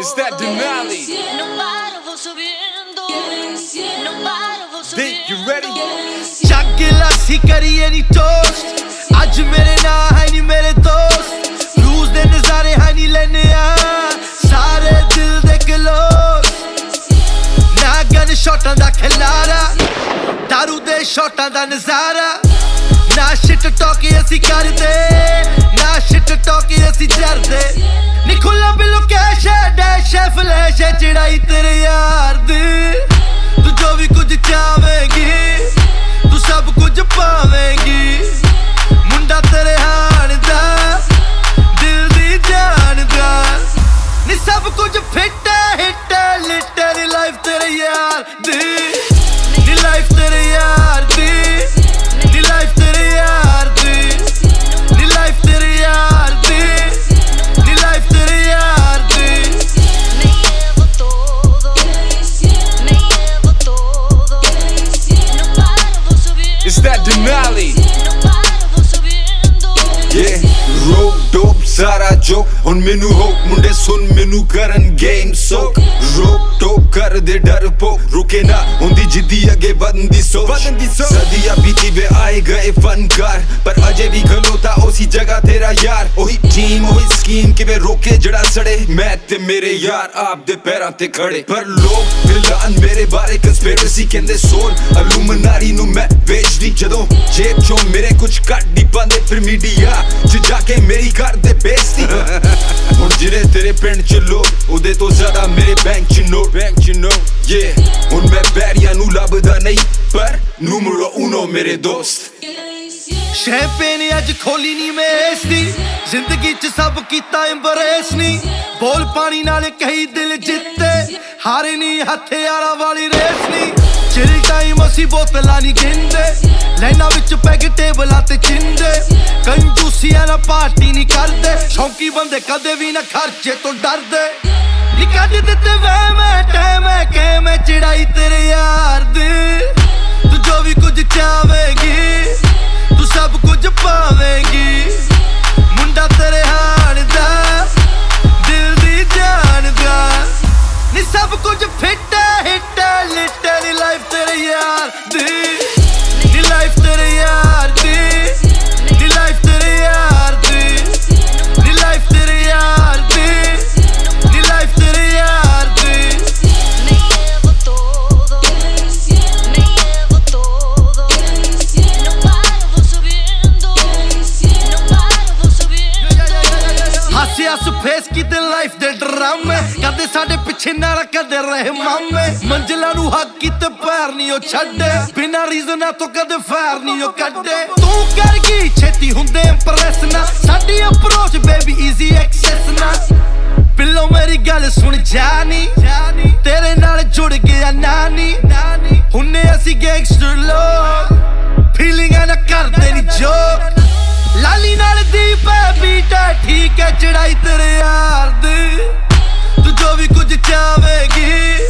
It's that Denali. No paro, vou subindo. No paro, vou Big, subindo. you ready? ਚੱਕ ਲੱਸੀ ਕਰੀਏ ਨੀ toast ਅੱਜ ਮੇਰੇ ਨਾਲ ਹੈ ਨੀ ਮੇਰੇ ਦੋਸਤ ਰੂਜ਼ ਦੇ ਨਜ਼ਾਰੇ ਹੈ ਨੀ ਲੈਨੇ ਆ ਸਾਰੇ ਦਿਲ ਦੇ ਕਲੋਸ ਨਾ ਗਨ ਸ਼ਾਟਾਂ ਦਾ ਖਿਲਾਰਾ ਦਾਰੂ ਦੇ ਸ਼ਾਟਾਂ ਦਾ ਨਜ਼ਾਰਾ ਨਾ ਸ਼ਿਟ ਟਾਕੀ ਅਸੀਂ ਕਰਦੇ ਨਾ ਸ਼ਿਟ ਟਾਕੀ ਅਸੀਂ ਜਰਦੇ ਨੀ ਖੁੱਲਾ ਬਿਲੋ ਕੈਸ਼ ਡੈਸ਼ ਫਲੈਸ਼ ਚੜਾਈ ਤੇਰੇ ਯਾਰ। Denali. Yeah, rope dope ਸਾਰਾ ਜੋ ਹੁਣ ਮੈਨੂੰ ਹੋ ਮੁੰਡੇ ਸੁਣ ਮੈਨੂੰ ਕਰਨ ਗੇਮ ਸੋਕ ਰੋਕ ਟੋਕ ਕਰਦੇ ਡਰ ਪੋ ਰੁਕੇ ਨਾ ਹੁੰਦੀ ਜਿੱਦੀ ਅੱਗੇ ਵਧਨ ਦੀ ਸੋਚ ਸਦੀਆਂ ਬੀਤੀ ਵੇ ਆਏ ਗਏ ਫਨਕਾਰ ਪਰ ਅਜੇ ਵੀ ਖਲੋਤਾ ਉਸੀ ਜਗ੍ਹਾ ਤੇਰਾ ਯਾਰ। ਉਹੀ ਟੀਮ ਉਹੀ ਸਕੀਮ ਕਿਵੇਂ ਰੋਕੇ ਜਿਹੜਾ ਸੜੇ। ਮੈਂ ਤੇ ਮੇਰੇ ਯਾਰ ਆਪ ਦੇ ਪੈਰਾਂ ਤੇ ਖੜੇ। ਪਰ ਲੋਕ ਫਿਲਹਾਲ ਮੇਰੇ ਬਾਰੇ ਕਨਸਪੀਰੇਸੀ ਕਹਿੰਦੇ ਸੋਨ। ਅਲੂਮਨਾਰੀ ਨੂੰ ਮੈਂ ਵੇਚਦੀ ਜਦੋਂ ਜੇਬ ਚੋਂ ਮੇਰੇ ਕੁਝ ਕੱਢ ਨਹੀਂ ਪਾਉਂਦੇ। ਫਿਰ ਮੀਡੀਆ ਚ ਜਾ ਕੇ ਮੇਰੀ ਕਰਦੇ ਬੇਇੱਜ਼ਤੀ। ਹੁਣ ਜਿਹੜੇ ਤੇਰੇ ਪਿੰਡ ਚ ਲੋਕ, ਉਹਦੇ ਤੋਂ ਜ਼ਿਆਦਾ ਮੇਰੇ ਬੈਂਕ ਚ ਨੋਟ ਬੈਂਕ ਚ ਨੋਟ ਯੇ ਹੁਣ ਮੈਂ ਬੈਰੀਆਂ ਨੂੰ ਲੱਭਦਾ ਨਹੀਂ। ਪਰ ਨੂਮਰੋ 1 ਮੇਰੇ ਦੋਸਤ। ਸ਼ੈਂਪੇਨ ਅੱਜ ਖੋਲੀ ਨਹੀਂ ਮੈਂ ਇਸ ਦੀ। ਜ਼ਿੰਦਗੀ 'ਚ ਸਭ ਕੀਤਾ ਐਮਬਰੇਸ ਨਹੀਂ ਬੋਲ ਪਾਣੀ ਨਾਲ ਕਹੀ ਦਿਲ ਜਿੱਤੇ। ਹਾਰੇ ਨਹੀਂ ਹਥਿਆਰਾਂ ਵਾਲੀ ਰੇਸ ਨਹੀਂ ਚਿਰ ਟਾਈਮ ਅਸੀਂ ਬੋਤਲਾਂ ਨਹੀਂ ਗਿੰਦੇ ਲਾਈਨਾਂ ਵਿੱਚ ਪੈਗ ਟੇਬਲਾਂ ਤੇ ਚਿੰਦੇ। ਕੰਜੂਸੀਆਂ ਨਾਲ ਪਾਰਟੀ ਨਹੀਂ ਕਰਦੇ। ਸ਼ੌਂਕੀ ਬੰਦੇ ਕਦੇ ਵੀ ਨਾ ਖਰਚੇ ਤੋਂ ਡਰਦੇ। ਨੀ ਕੱਢ ਦਿੱਤੇ ਵਹਿ ਮੈਂ ਟਾਈਮ ਹੈ ਕਿ ਮੈਂ ਚੜਾਈ ਤੇਰੇ ਯਾਰ ਦੀ? ਡਰਾਮੇ ਕਦੇ ਸਾਡੇ ਪਿੱਛੇ ਨਾਲ ਕਦੇ ਰਹੇ ਮਾਮੇ। ਮੰਜ਼ਲਾਂ ਨੂੰ ਹੱਕ ਕੀਤੇ ਪੈਰ ਨਹੀਂ ਉਹ ਛੱਡੇ। ਬਿਨਾਂ ਰੀਜ਼ਨਾਂ ਤੋਂ ਕਦੇ ਫਾਇਰ ਨਹੀਂ ਉਹ ਕੱਢੇ। ਤੂੰ ਕਰ ਗਈ ਛੇਤੀ ਹੁੰਦੇ ਇੰਪ੍ਰੈਸ ਨਾ। ਸਾਡੀ ਅਪਰੋਚ ਬੇਬੀ ਈਜ਼ੀ ਐਕਸੈਸ ਨਾ। ਬਿੱਲੋ, ਮੇਰੀ ਗੱਲ ਸੁਣ ਜਾਨੀ ਤੇਰੇ ਨਾਲ ਜੁੜ ਗਿਆ ਨਾਨੀ ਹੁੰਨੇ ਅਸੀਂ ਗੈਂਗਸਟਰ ਲੋਕ। ਫੀਲਿੰਗਾਂ ਨਾ ਕਰਦੇ ਨਹੀਂ ਜੋਕ ਲਾਲੀ ਨਾਲ ਦੀ ਹੈ ਬੀਟਾ ਠੀਕ ਹੈ, ਚੜਾਈ ਤੇਰੇ ਯਾਰ ਦੀ। ਜੋ ਵੀ ਕੁਝ ਚਾਹਵੇਗੀ